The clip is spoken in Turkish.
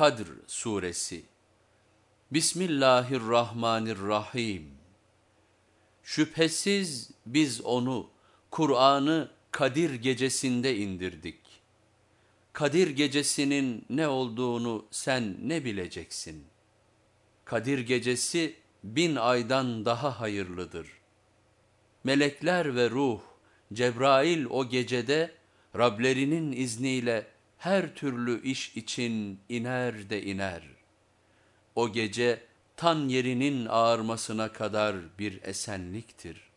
El-Kadr Suresi Bismillahirrahmanirrahim Şüphesiz biz onu, Kur'an'ı Kadir gecesinde indirdik. Kadir gecesinin ne olduğunu sen ne bileceksin? Kadir gecesi bin aydan daha hayırlıdır. Melekler ve ruh, Cebrail o gecede Rablerinin izniyle her türlü iş için iner de iner. O gece tan yerinin ağarmasına kadar bir esenliktir.